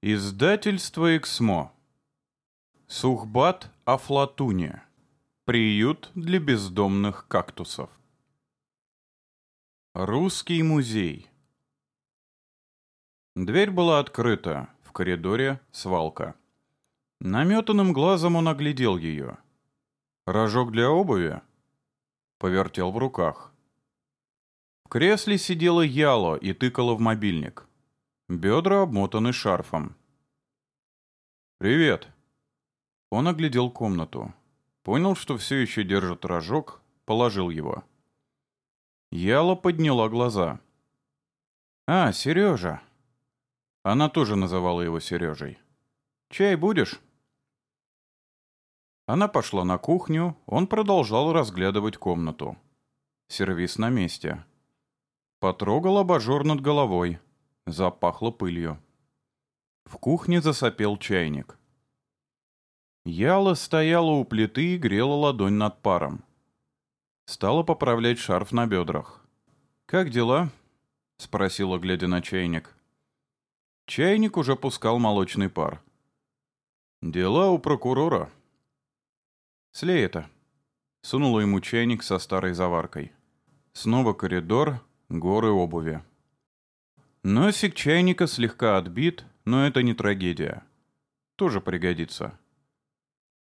Издательство «Эксмо». Сухбат Афлатуне. Приют для бездомных кактусов. Русский музей. Дверь была открыта. В коридоре свалка. Наметанным глазом он оглядел ее. Рожок для обуви? Повертел в руках. В кресле сидела Яло и тыкала в мобильник. Бедра обмотаны шарфом. «Привет!» Он оглядел комнату. Понял, что все еще держит рожок, положил его. Яла подняла глаза. «А, Сережа!» Она тоже называла его Сережей. «Чай будешь?» Она пошла на кухню, он продолжал разглядывать комнату. Сервис на месте. Потрогал абажур над головой. Запахло пылью. В кухне засопел чайник. Яла стояла у плиты и грела ладонь над паром. Стала поправлять шарф на бедрах. «Как дела?» — спросила, глядя на чайник. Чайник уже пускал молочный пар. «Дела у прокурора». «Слей это». Сунула ему чайник со старой заваркой. Снова коридор, горы обуви. Носик чайника слегка отбит, но это не трагедия. Тоже пригодится.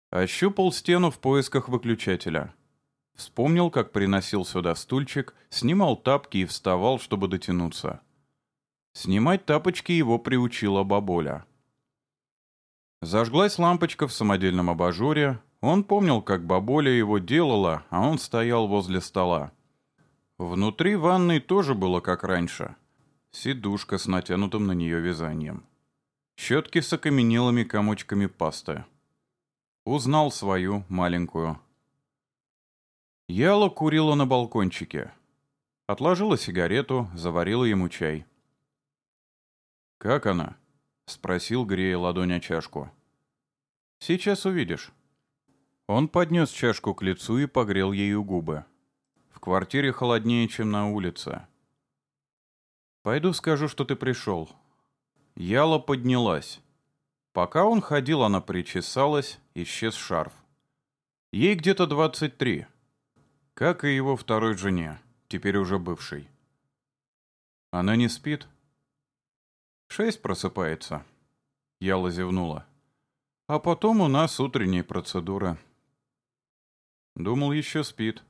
Ощупал стену в поисках выключателя. Вспомнил, как приносил сюда стульчик, снимал тапки и вставал, чтобы дотянуться. Снимать тапочки его приучила бабуля. Зажглась лампочка в самодельном абажуре. Он помнил, как бабуля его делала, а он стоял возле стола. Внутри ванной тоже было как раньше — Сидушка с натянутым на нее вязанием. Щетки с окаменелыми комочками пасты. Узнал свою, маленькую. Яла курила на балкончике. Отложила сигарету, заварила ему чай. «Как она?» — спросил, грея ладонь о чашку. «Сейчас увидишь». Он поднес чашку к лицу и погрел ею губы. В квартире холоднее, чем на улице. «Пойду скажу, что ты пришел». Яла поднялась. Пока он ходил, она причесалась, исчез шарф. Ей где-то двадцать три. Как и его второй жене, теперь уже бывшей. Она не спит? Шесть просыпается. Яла зевнула. А потом у нас утренняя процедура. Думал, еще спит.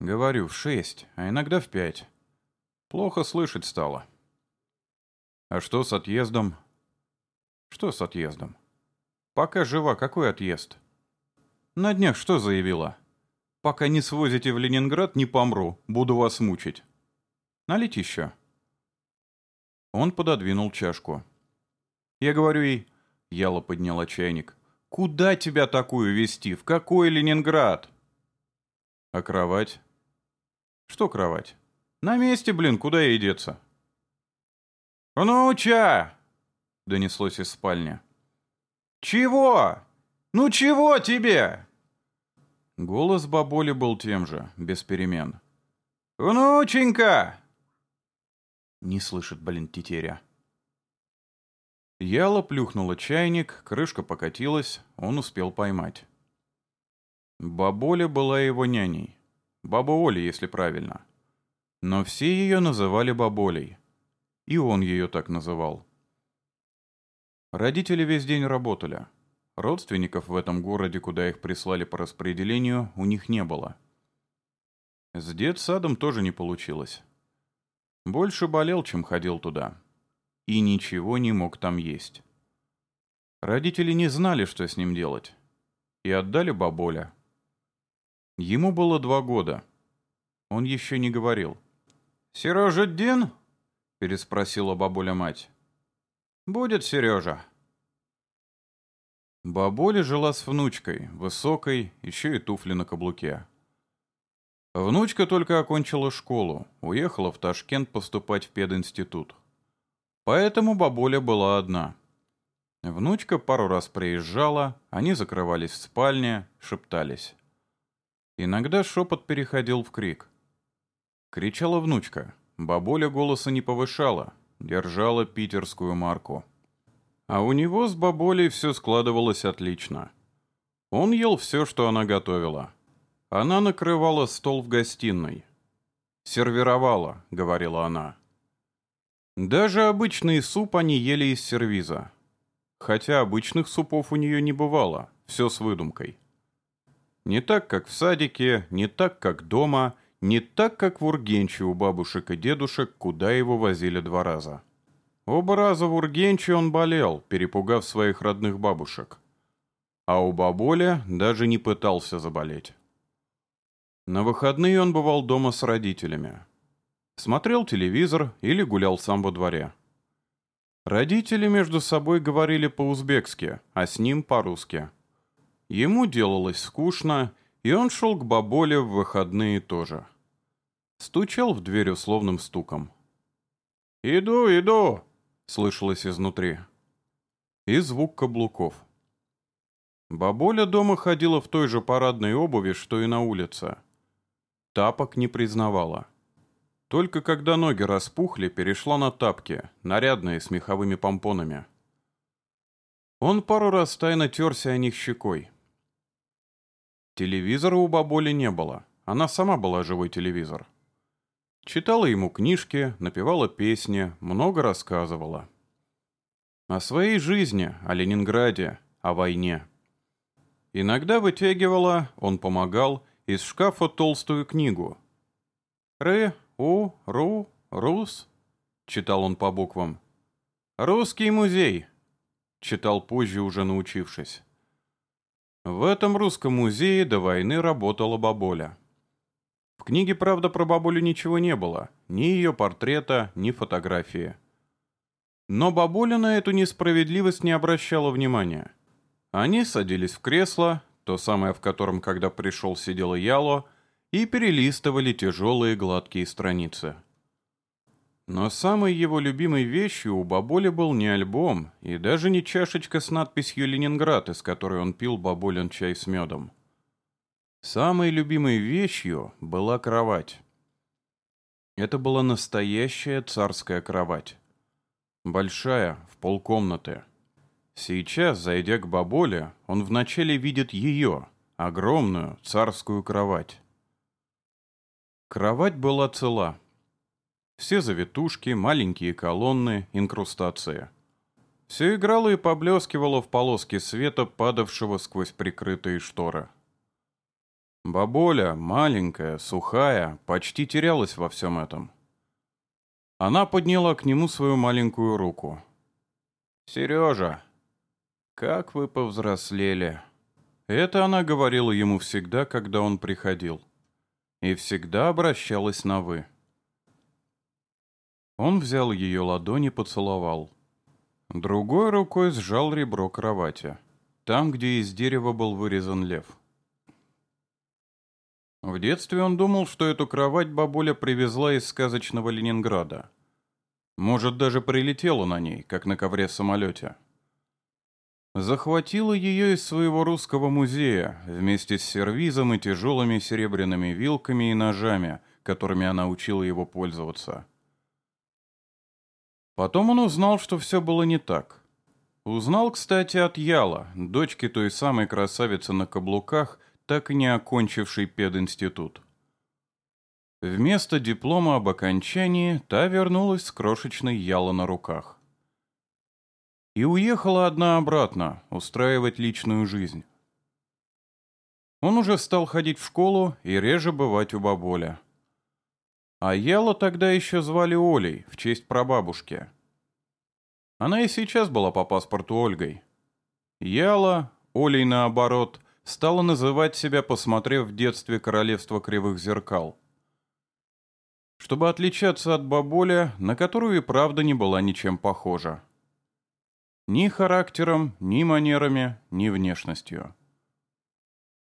Говорю, в шесть, а иногда в пять. Плохо слышать стало. А что с отъездом? Что с отъездом? Пока жива, какой отъезд? На днях что заявила? Пока не свозите в Ленинград, не помру, буду вас мучить. Налить еще. Он пододвинул чашку. Я говорю ей, Яла подняла чайник. Куда тебя такую вести? В какой Ленинград? А кровать? Что кровать? На месте, блин, куда ей деться? «Внуча!» — донеслось из спальни. «Чего? Ну чего тебе?» Голос бабули был тем же, без перемен. «Внученька!» Не слышит, блин, тетеря. Яла плюхнула чайник, крышка покатилась, он успел поймать. Бабуля была его няней. Баба Оля, если правильно. Но все ее называли баболей. И он ее так называл. Родители весь день работали. Родственников в этом городе, куда их прислали по распределению, у них не было. С детсадом тоже не получилось. Больше болел, чем ходил туда. И ничего не мог там есть. Родители не знали, что с ним делать. И отдали баболя. Ему было два года. Он еще не говорил. «Сережа Дин?» — переспросила бабуля мать. «Будет Сережа». Бабуля жила с внучкой, высокой, еще и туфли на каблуке. Внучка только окончила школу, уехала в Ташкент поступать в пединститут. Поэтому бабуля была одна. Внучка пару раз приезжала, они закрывались в спальне, шептались. Иногда шепот переходил в крик. Кричала внучка. Бабуля голоса не повышала, держала питерскую марку. А у него с баболей все складывалось отлично. Он ел все, что она готовила. Она накрывала стол в гостиной. «Сервировала», — говорила она. Даже обычный суп они ели из сервиза. Хотя обычных супов у нее не бывало, все с выдумкой. Не так, как в садике, не так, как дома, не так, как в Ургенче у бабушек и дедушек, куда его возили два раза. Оба раза в Ургенче он болел, перепугав своих родных бабушек. А у бабули даже не пытался заболеть. На выходные он бывал дома с родителями. Смотрел телевизор или гулял сам во дворе. Родители между собой говорили по-узбекски, а с ним по-русски. Ему делалось скучно, и он шел к бабуле в выходные тоже. Стучал в дверь условным стуком. «Иду, иду!» — слышалось изнутри. И звук каблуков. Бабуля дома ходила в той же парадной обуви, что и на улице. Тапок не признавала. Только когда ноги распухли, перешла на тапки, нарядные с меховыми помпонами. Он пару раз тайно терся о них щекой. Телевизора у бабули не было. Она сама была живой телевизор. Читала ему книжки, напевала песни, много рассказывала. О своей жизни, о Ленинграде, о войне. Иногда вытягивала, он помогал, из шкафа толстую книгу. «Ры, У, Ру, Рус», — читал он по буквам. «Русский музей», — читал позже, уже научившись. В этом русском музее до войны работала бабуля. В книге, правда, про бабулю ничего не было, ни ее портрета, ни фотографии. Но бабуля на эту несправедливость не обращала внимания. Они садились в кресло, то самое, в котором, когда пришел, сидела Яло, и перелистывали тяжелые гладкие страницы. Но самой его любимой вещью у бабули был не альбом и даже не чашечка с надписью «Ленинград», из которой он пил бабулин чай с медом. Самой любимой вещью была кровать. Это была настоящая царская кровать. Большая, в полкомнаты. Сейчас, зайдя к бабуле, он вначале видит ее, огромную царскую кровать. Кровать была цела. Все завитушки, маленькие колонны, инкрустации. Все играло и поблескивало в полоске света, падавшего сквозь прикрытые шторы. Бабуля, маленькая, сухая, почти терялась во всем этом. Она подняла к нему свою маленькую руку. «Сережа, как вы повзрослели!» Это она говорила ему всегда, когда он приходил. И всегда обращалась на «вы». Он взял ее ладони и поцеловал. Другой рукой сжал ребро кровати, там, где из дерева был вырезан лев. В детстве он думал, что эту кровать бабуля привезла из сказочного Ленинграда. Может, даже прилетела на ней, как на ковре в самолете. Захватила ее из своего русского музея вместе с сервизом и тяжелыми серебряными вилками и ножами, которыми она учила его пользоваться. Потом он узнал, что все было не так. Узнал, кстати, от Яла, дочки той самой красавицы на каблуках, так и не окончившей пединститут. Вместо диплома об окончании та вернулась с крошечной Яла на руках. И уехала одна обратно, устраивать личную жизнь. Он уже стал ходить в школу и реже бывать у баболя. А Яла тогда еще звали Олей, в честь прабабушки. Она и сейчас была по паспорту Ольгой. Яла, Олей наоборот, стала называть себя, посмотрев в детстве «Королевство кривых зеркал». Чтобы отличаться от бабуля, на которую и правда не была ничем похожа. Ни характером, ни манерами, ни внешностью.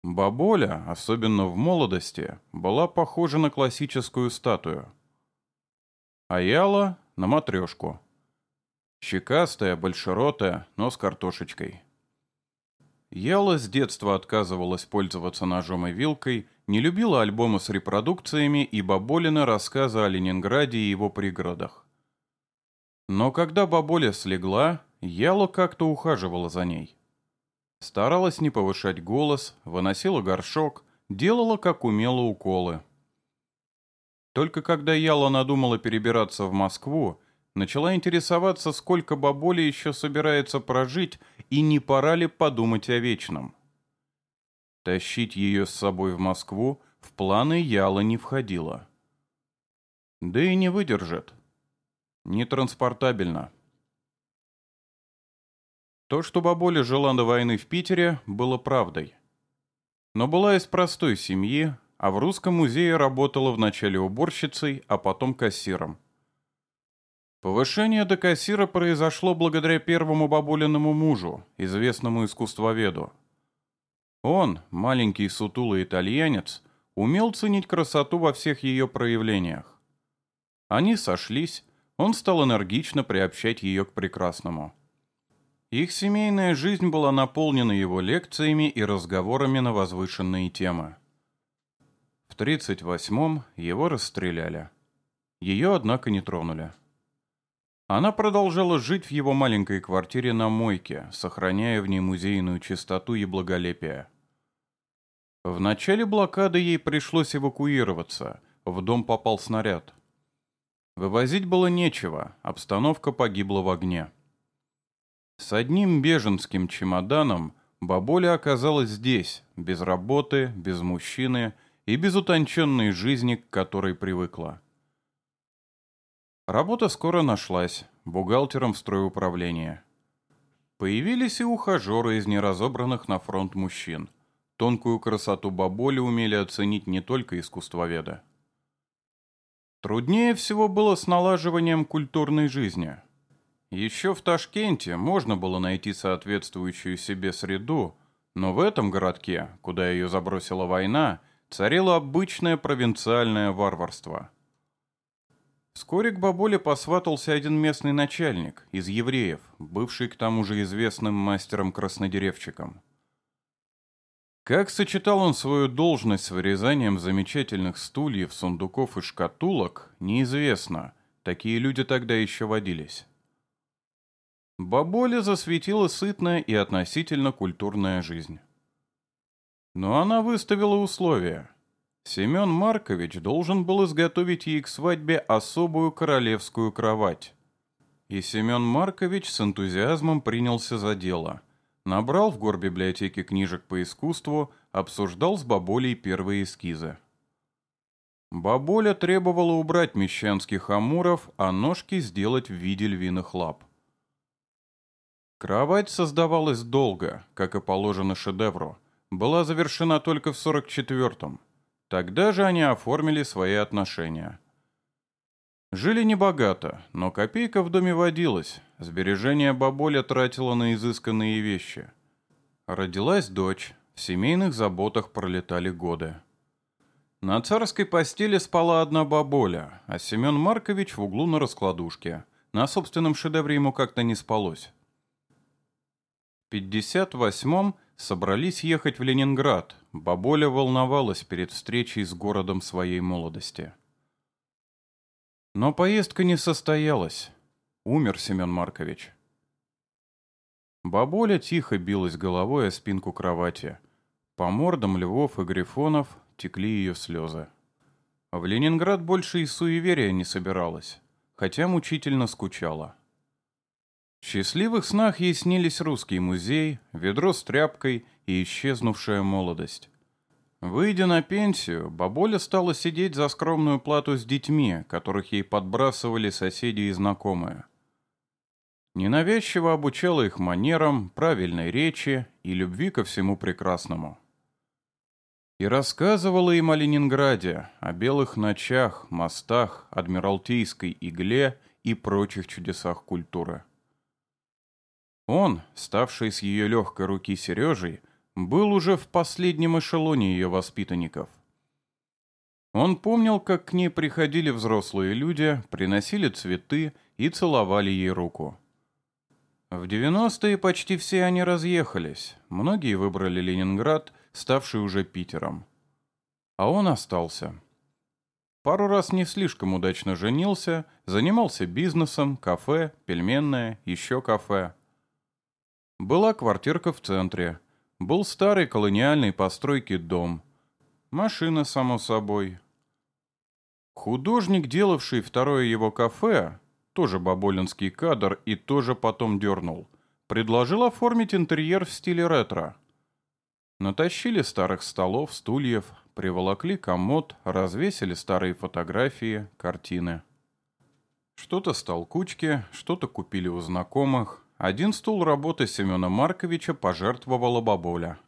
Баболя, особенно в молодости, была похожа на классическую статую. А Яла — на матрешку. Щекастая, большеротая, но с картошечкой. Яла с детства отказывалась пользоваться ножом и вилкой, не любила альбомы с репродукциями и Баболина рассказы о Ленинграде и его пригородах. Но когда Баболя слегла, Яла как-то ухаживала за ней. Старалась не повышать голос, выносила горшок, делала, как умела, уколы. Только когда Яла надумала перебираться в Москву, начала интересоваться, сколько баболи еще собирается прожить и не пора ли подумать о вечном. Тащить ее с собой в Москву в планы Яла не входило. Да и не выдержит. Нетранспортабельно. То, что бабуля жила до войны в Питере, было правдой. Но была из простой семьи, а в Русском музее работала вначале уборщицей, а потом кассиром. Повышение до кассира произошло благодаря первому бабулиному мужу, известному искусствоведу. Он, маленький сутулый итальянец, умел ценить красоту во всех ее проявлениях. Они сошлись, он стал энергично приобщать ее к прекрасному. Их семейная жизнь была наполнена его лекциями и разговорами на возвышенные темы. В 38-м его расстреляли. Ее, однако, не тронули. Она продолжала жить в его маленькой квартире на мойке, сохраняя в ней музейную чистоту и благолепие. В начале блокады ей пришлось эвакуироваться, в дом попал снаряд. Вывозить было нечего, обстановка погибла в огне. С одним беженским чемоданом бабуля оказалась здесь, без работы, без мужчины и без утонченной жизни, к которой привыкла. Работа скоро нашлась, бухгалтером в стройуправлении. Появились и ухажеры из неразобранных на фронт мужчин. Тонкую красоту баболи умели оценить не только искусствоведы. Труднее всего было с налаживанием культурной жизни. Еще в Ташкенте можно было найти соответствующую себе среду, но в этом городке, куда ее забросила война, царило обычное провинциальное варварство – Вскоре к бабуле посватался один местный начальник из евреев, бывший к тому же известным мастером-краснодеревчиком. Как сочетал он свою должность с вырезанием замечательных стульев, сундуков и шкатулок, неизвестно. Такие люди тогда еще водились. Баболе засветила сытная и относительно культурная жизнь. Но она выставила условия. Семен Маркович должен был изготовить ей к свадьбе особую королевскую кровать. И Семен Маркович с энтузиазмом принялся за дело. Набрал в горбиблиотеке книжек по искусству, обсуждал с бабулей первые эскизы. Бабуля требовала убрать мещанских амуров, а ножки сделать в виде львиных лап. Кровать создавалась долго, как и положено шедевру. Была завершена только в 44-м. Тогда же они оформили свои отношения. Жили небогато, но копейка в доме водилась, сбережения бабуля тратила на изысканные вещи. Родилась дочь, в семейных заботах пролетали годы. На царской постели спала одна бабуля, а Семен Маркович в углу на раскладушке. На собственном шедевре ему как-то не спалось. В 58-м собрались ехать в Ленинград, Бабуля волновалась перед встречей с городом своей молодости. Но поездка не состоялась. Умер Семен Маркович. Бабуля тихо билась головой о спинку кровати. По мордам львов и грифонов текли ее слезы. В Ленинград больше и суеверия не собиралась, хотя мучительно скучала. В счастливых снах ей снились русский музей, ведро с тряпкой и исчезнувшая молодость. Выйдя на пенсию, бабуля стала сидеть за скромную плату с детьми, которых ей подбрасывали соседи и знакомые. Ненавязчиво обучала их манерам, правильной речи и любви ко всему прекрасному. И рассказывала им о Ленинграде, о белых ночах, мостах, адмиралтейской игле и прочих чудесах культуры. Он, ставший с ее легкой руки Сережей, был уже в последнем эшелоне ее воспитанников. Он помнил, как к ней приходили взрослые люди, приносили цветы и целовали ей руку. В 90-е почти все они разъехались, многие выбрали Ленинград, ставший уже Питером. А он остался. Пару раз не слишком удачно женился, занимался бизнесом, кафе, пельменное, еще кафе – Была квартирка в центре. Был старый колониальной постройки дом. Машина, само собой. Художник, делавший второе его кафе, тоже баболинский кадр и тоже потом дернул, предложил оформить интерьер в стиле ретро. Натащили старых столов, стульев, приволокли комод, развесили старые фотографии, картины. Что-то с толкучки, что-то купили у знакомых. Один стул работы Семена Марковича пожертвовала бабуля.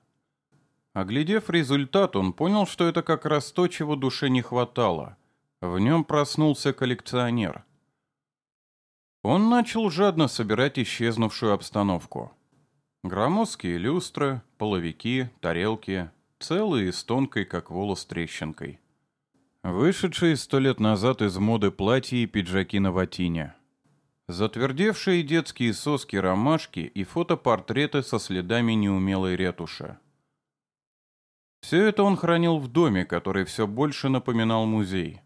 Оглядев результат, он понял, что это как раз то, чего душе не хватало. В нем проснулся коллекционер. Он начал жадно собирать исчезнувшую обстановку. Громоздкие люстры, половики, тарелки, целые с тонкой, как волос, трещинкой. Вышедшие сто лет назад из моды платья и пиджаки на ватине. Затвердевшие детские соски ромашки и фотопортреты со следами неумелой ретуши. Все это он хранил в доме, который все больше напоминал музей.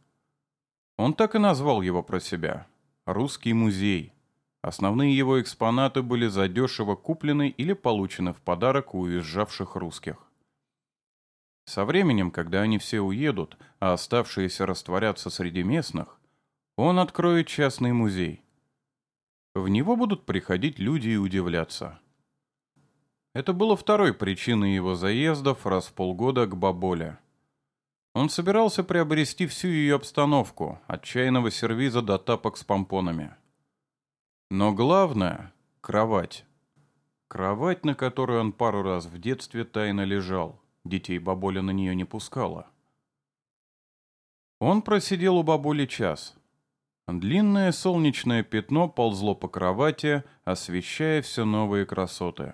Он так и назвал его про себя — «Русский музей». Основные его экспонаты были задешево куплены или получены в подарок у уезжавших русских. Со временем, когда они все уедут, а оставшиеся растворятся среди местных, он откроет частный музей. В него будут приходить люди и удивляться. Это было второй причиной его заездов раз в полгода к Баболе. Он собирался приобрести всю ее обстановку, от чайного сервиза до тапок с помпонами. Но главное — кровать. Кровать, на которой он пару раз в детстве тайно лежал. Детей бабуля на нее не пускала. Он просидел у бабули час. Длинное солнечное пятно ползло по кровати, освещая все новые красоты.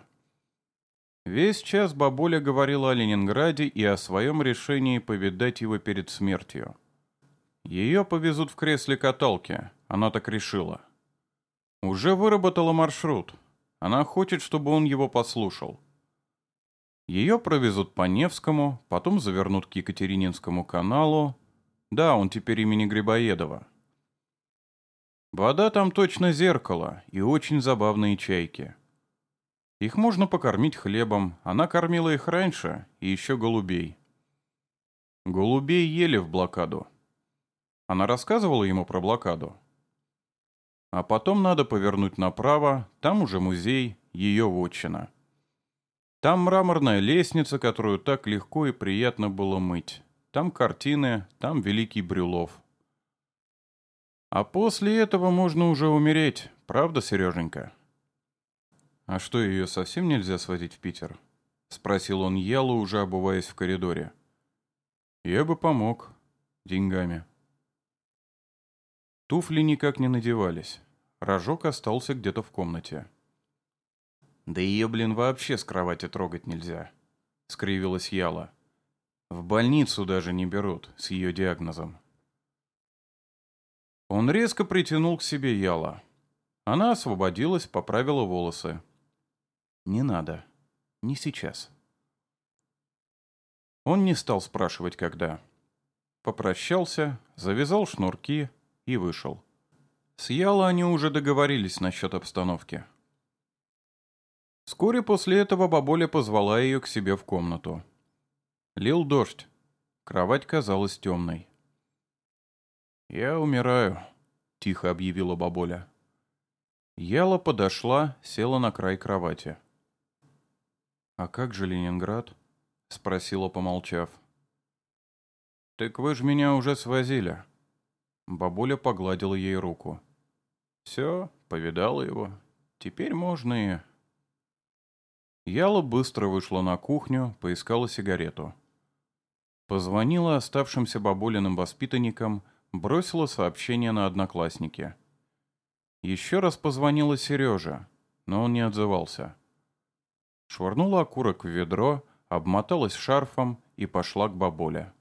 Весь час бабуля говорила о Ленинграде и о своем решении повидать его перед смертью. Ее повезут в кресле каталки, она так решила. Уже выработала маршрут. Она хочет, чтобы он его послушал. Ее провезут по Невскому, потом завернут к Екатерининскому каналу. Да, он теперь имени Грибоедова. Вода там точно зеркало и очень забавные чайки. Их можно покормить хлебом, она кормила их раньше, и еще голубей. Голубей ели в блокаду. Она рассказывала ему про блокаду. А потом надо повернуть направо, там уже музей, ее вотчина. Там мраморная лестница, которую так легко и приятно было мыть. Там картины, там великий Брюлов. А после этого можно уже умереть, правда, Сереженька? А что, ее совсем нельзя сводить в Питер? Спросил он Ялу, уже обуваясь в коридоре. Я бы помог. Деньгами. Туфли никак не надевались. Рожок остался где-то в комнате. Да ее, блин, вообще с кровати трогать нельзя. Скривилась Яла. В больницу даже не берут с ее диагнозом. Он резко притянул к себе Яла. Она освободилась, поправила волосы. «Не надо. Не сейчас». Он не стал спрашивать, когда. Попрощался, завязал шнурки и вышел. С Яла они уже договорились насчет обстановки. Вскоре после этого бабуля позвала ее к себе в комнату. Лил дождь. Кровать казалась темной. «Я умираю», — тихо объявила бабуля. Яла подошла, села на край кровати. «А как же Ленинград?» — спросила, помолчав. «Так вы же меня уже свозили». Бабуля погладила ей руку. «Все, повидала его. Теперь можно и...» Яла быстро вышла на кухню, поискала сигарету. Позвонила оставшимся бабулиным воспитанникам, бросила сообщение на одноклассники. Еще раз позвонила Сережа, но он не отзывался. Швырнула окурок в ведро, обмоталась шарфом и пошла к бабуле.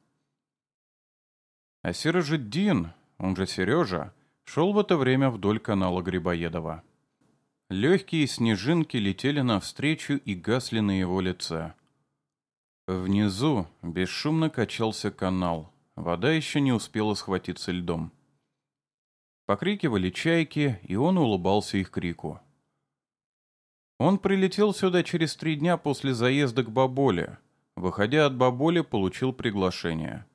А Сережа Дин, он же Сережа, шел в это время вдоль канала Грибоедова. Легкие снежинки летели навстречу и гасли на его лице. Внизу бесшумно качался канал. Вода еще не успела схватиться льдом. Покрикивали чайки, и он улыбался их крику. Он прилетел сюда через три дня после заезда к Баболе. Выходя от Баболи, получил приглашение.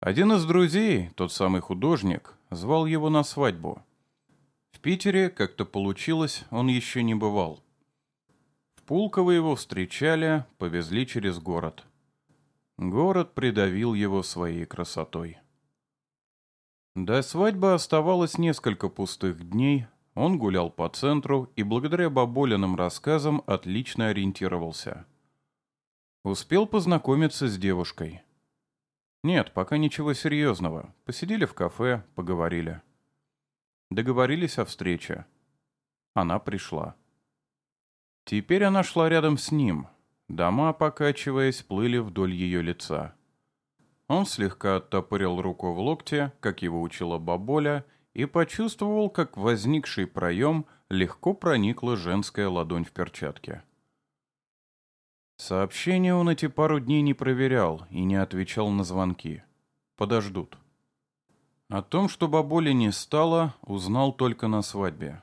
Один из друзей, тот самый художник, звал его на свадьбу. В Питере как-то получилось, он еще не бывал. В Пулково его встречали, повезли через город. Город придавил его своей красотой. До свадьбы оставалось несколько пустых дней, он гулял по центру и благодаря бабулиным рассказам отлично ориентировался. Успел познакомиться с девушкой. Нет, пока ничего серьезного. Посидели в кафе, поговорили. Договорились о встрече. Она пришла. Теперь она шла рядом с ним. Дома, покачиваясь, плыли вдоль ее лица. Он слегка оттопырил руку в локте, как его учила бабуля, и почувствовал, как возникший проем легко проникла женская ладонь в перчатке. Сообщение он эти пару дней не проверял и не отвечал на звонки. Подождут. О том, что бабули не стало, узнал только на свадьбе.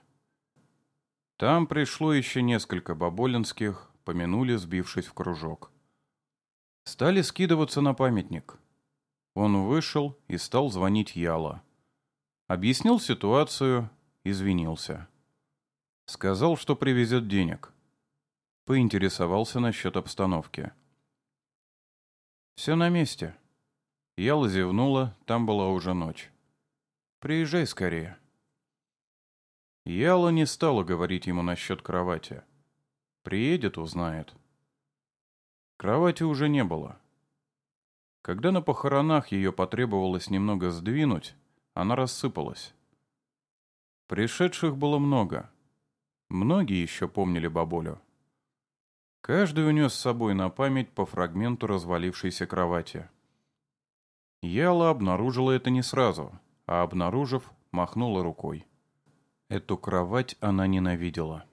Там пришло еще несколько баболинских, помянули, сбившись в кружок. Стали скидываться на памятник. Он вышел и стал звонить Яла. Объяснил ситуацию, извинился. Сказал, что привезет денег. Поинтересовался насчет обстановки. «Все на месте». Яла зевнула, там была уже ночь. «Приезжай скорее». Яла не стала говорить ему насчет кровати. Приедет, узнает. Кровати уже не было. Когда на похоронах ее потребовалось немного сдвинуть, она рассыпалась. Пришедших было много. Многие еще помнили бабулю. Каждый унес с собой на память по фрагменту развалившейся кровати. Яла обнаружила это не сразу, а обнаружив, махнула рукой. Эту кровать она ненавидела.